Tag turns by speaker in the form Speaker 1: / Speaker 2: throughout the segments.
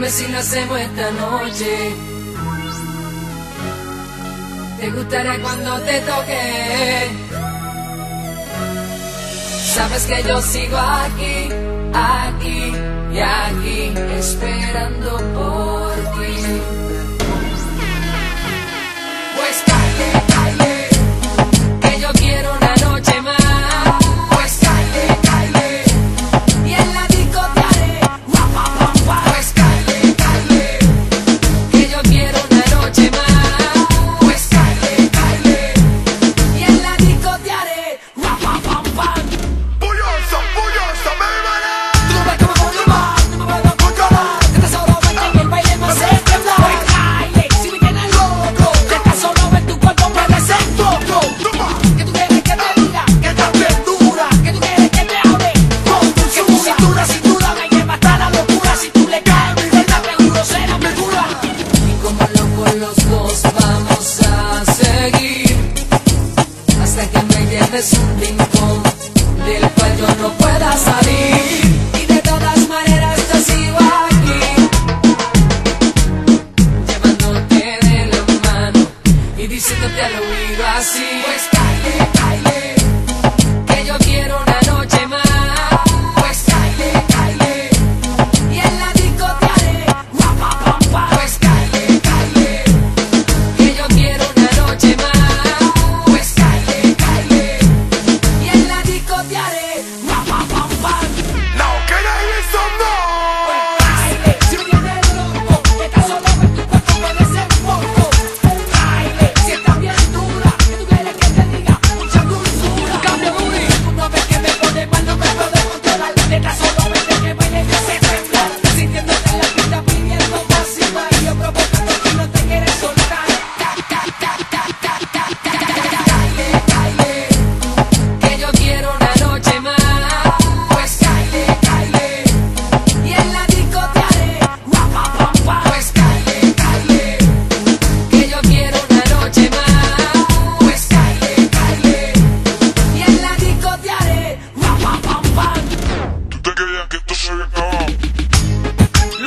Speaker 1: Dime si lo hacemos esta noche. Te gustará cuando te toque. Sabes que yo sigo aquí, aquí y aquí, esperando hasta que me lleves un rincón del cual yo no pueda salir. Y de todas maneras yo sigo aquí, llevándote de la mano y diciéndote al oído así. Pues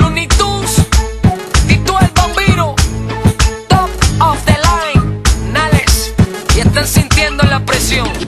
Speaker 1: Looney Tunes, Tito el Bambino, Top of the Line, Nales, y están sintiendo la presión.